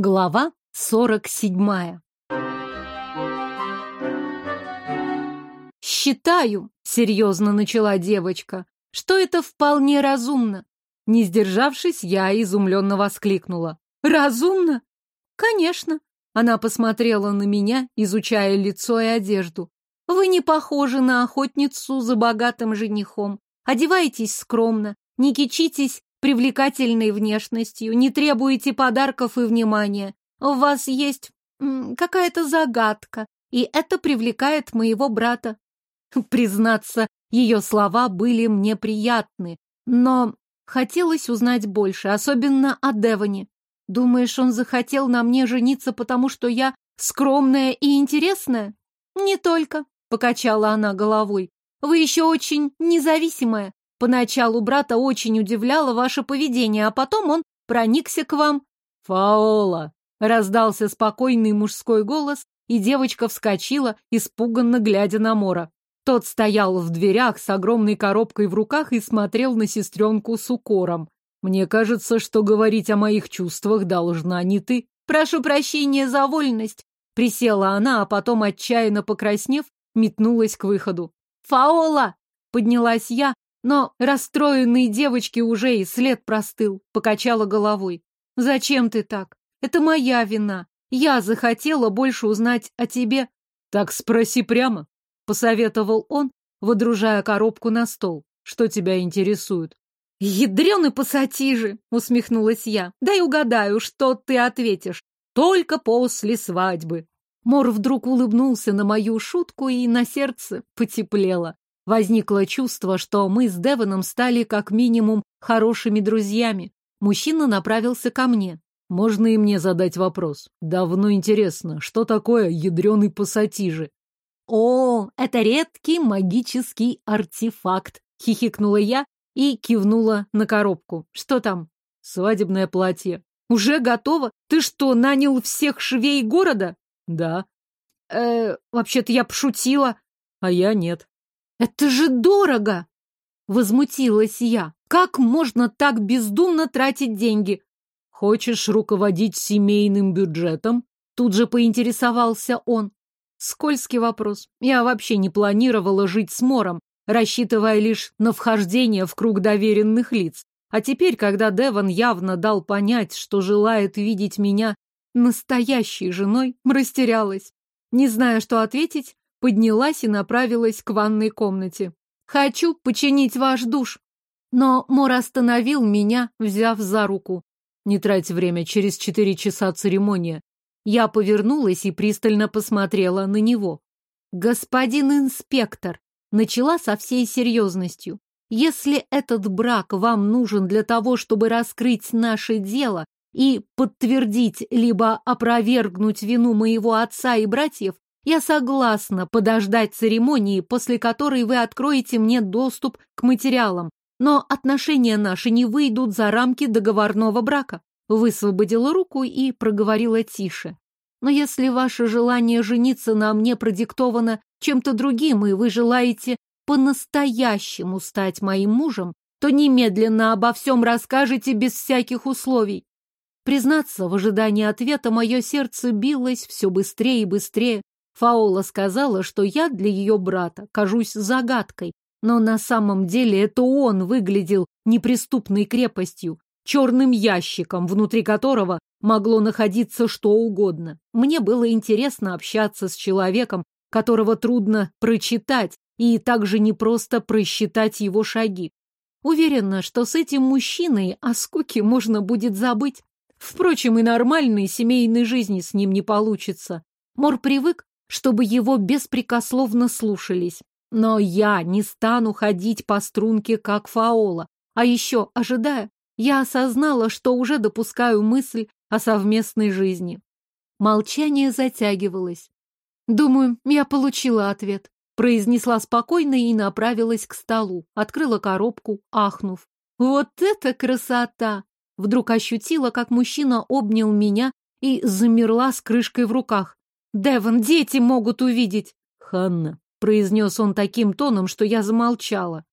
Глава сорок седьмая. «Считаю», — серьезно начала девочка, — «что это вполне разумно». Не сдержавшись, я изумленно воскликнула. «Разумно?» «Конечно». Она посмотрела на меня, изучая лицо и одежду. «Вы не похожи на охотницу за богатым женихом. Одевайтесь скромно, не кичитесь привлекательной внешностью, не требуете подарков и внимания. У вас есть какая-то загадка, и это привлекает моего брата. Признаться, ее слова были мне приятны, но хотелось узнать больше, особенно о Девоне. Думаешь, он захотел на мне жениться, потому что я скромная и интересная? Не только, покачала она головой. Вы еще очень независимая. Поначалу брата очень удивляло ваше поведение, а потом он проникся к вам. «Фаола!» — раздался спокойный мужской голос, и девочка вскочила, испуганно глядя на Мора. Тот стоял в дверях с огромной коробкой в руках и смотрел на сестренку с укором. «Мне кажется, что говорить о моих чувствах должна не ты. Прошу прощения за вольность!» Присела она, а потом, отчаянно покраснев, метнулась к выходу. «Фаола!» — поднялась я, но расстроенной девочке уже и след простыл, покачала головой. «Зачем ты так? Это моя вина. Я захотела больше узнать о тебе». «Так спроси прямо», — посоветовал он, водружая коробку на стол. «Что тебя интересует?» «Ядреный пассатижи!» — усмехнулась я. «Дай угадаю, что ты ответишь. Только после свадьбы». Мор вдруг улыбнулся на мою шутку, и на сердце потеплело. Возникло чувство, что мы с Девоном стали как минимум хорошими друзьями. Мужчина направился ко мне. Можно и мне задать вопрос? Давно интересно, что такое ядреный пассатижи? О, это редкий магический артефакт, хихикнула я и кивнула на коробку. Что там? Свадебное платье. Уже готово? Ты что, нанял всех швей города? Да. Э, вообще-то я пошутила. А я нет. «Это же дорого!» Возмутилась я. «Как можно так бездумно тратить деньги?» «Хочешь руководить семейным бюджетом?» Тут же поинтересовался он. Скользкий вопрос. Я вообще не планировала жить с Мором, рассчитывая лишь на вхождение в круг доверенных лиц. А теперь, когда Деван явно дал понять, что желает видеть меня настоящей женой, растерялась. Не зная, что ответить, поднялась и направилась к ванной комнате. «Хочу починить ваш душ!» Но Мор остановил меня, взяв за руку. «Не трать время, через четыре часа церемония». Я повернулась и пристально посмотрела на него. «Господин инспектор!» Начала со всей серьезностью. «Если этот брак вам нужен для того, чтобы раскрыть наше дело и подтвердить либо опровергнуть вину моего отца и братьев, я согласна подождать церемонии, после которой вы откроете мне доступ к материалам, но отношения наши не выйдут за рамки договорного брака. Высвободила руку и проговорила тише. Но если ваше желание жениться на мне продиктовано чем-то другим, и вы желаете по-настоящему стать моим мужем, то немедленно обо всем расскажете без всяких условий. Признаться, в ожидании ответа мое сердце билось все быстрее и быстрее. Фаола сказала, что я для ее брата кажусь загадкой, но на самом деле это он выглядел неприступной крепостью, черным ящиком, внутри которого могло находиться что угодно. Мне было интересно общаться с человеком, которого трудно прочитать, и также непросто просчитать его шаги. Уверена, что с этим мужчиной о скуке можно будет забыть. Впрочем, и нормальной семейной жизни с ним не получится. Мор привык чтобы его беспрекословно слушались. Но я не стану ходить по струнке, как фаола. А еще, ожидая, я осознала, что уже допускаю мысль о совместной жизни. Молчание затягивалось. Думаю, я получила ответ. Произнесла спокойно и направилась к столу. Открыла коробку, ахнув. Вот это красота! Вдруг ощутила, как мужчина обнял меня и замерла с крышкой в руках. Девон, дети могут увидеть. Ханна, произнес он таким тоном, что я замолчала.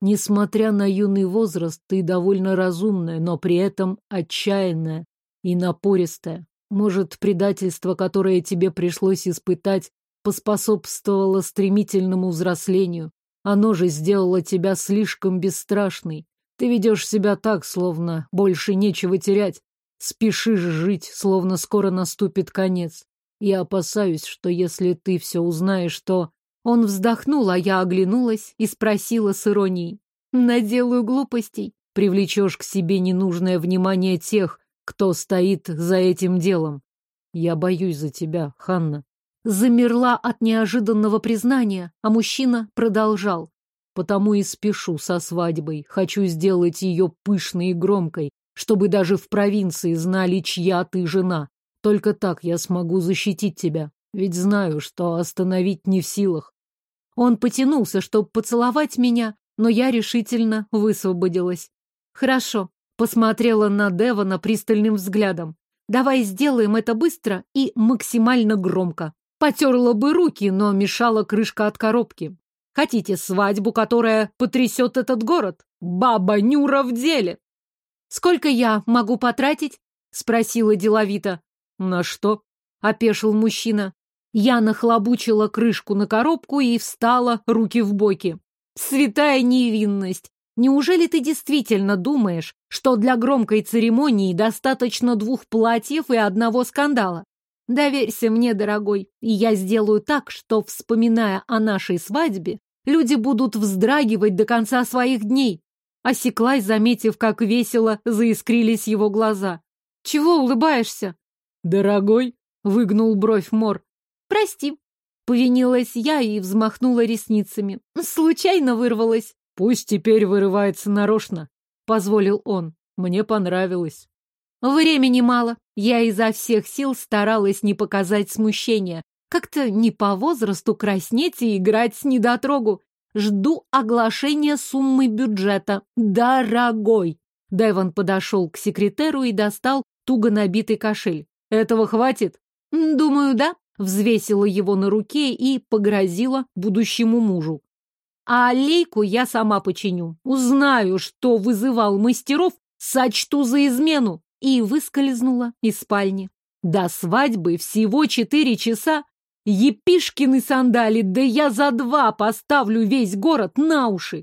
Несмотря на юный возраст, ты довольно разумная, но при этом отчаянная и напористая. Может, предательство, которое тебе пришлось испытать, поспособствовало стремительному взрослению. Оно же сделало тебя слишком бесстрашной. Ты ведешь себя так, словно больше нечего терять. Спешишь жить, словно скоро наступит конец. Я опасаюсь, что если ты все узнаешь, то... Он вздохнул, а я оглянулась и спросила с иронией. Наделаю глупостей. Привлечешь к себе ненужное внимание тех, кто стоит за этим делом. Я боюсь за тебя, Ханна. Замерла от неожиданного признания, а мужчина продолжал. Потому и спешу со свадьбой. Хочу сделать ее пышной и громкой, чтобы даже в провинции знали, чья ты жена. Только так я смогу защитить тебя, ведь знаю, что остановить не в силах. Он потянулся, чтобы поцеловать меня, но я решительно высвободилась. Хорошо, посмотрела на Девона пристальным взглядом. Давай сделаем это быстро и максимально громко. Потерла бы руки, но мешала крышка от коробки. Хотите свадьбу, которая потрясет этот город? Баба Нюра в деле! Сколько я могу потратить? Спросила деловито. На что? Опешил мужчина. Я нахлобучила крышку на коробку и встала, руки в боки. Святая невинность! Неужели ты действительно думаешь, что для громкой церемонии достаточно двух платьев и одного скандала? Доверься мне, дорогой, и я сделаю так, что, вспоминая о нашей свадьбе, люди будут вздрагивать до конца своих дней. Осеклась, заметив, как весело заискрились его глаза. Чего улыбаешься? Дорогой, выгнул бровь Мор. Прости. Повинилась я и взмахнула ресницами. Случайно вырвалась. Пусть теперь вырывается нарочно, позволил он. Мне понравилось. Времени мало. Я изо всех сил старалась не показать смущения. Как-то не по возрасту краснеть и играть с недотрогу. Жду оглашения суммы бюджета. Дорогой! Дэвон подошел к секретеру и достал туго набитый кошель. Этого хватит? Думаю, да. Взвесила его на руке и погрозила будущему мужу. А аллейку я сама починю. Узнаю, что вызывал мастеров, сочту за измену и выскользнула из спальни. До свадьбы всего четыре часа. Епишкины сандали, да я за два поставлю весь город на уши.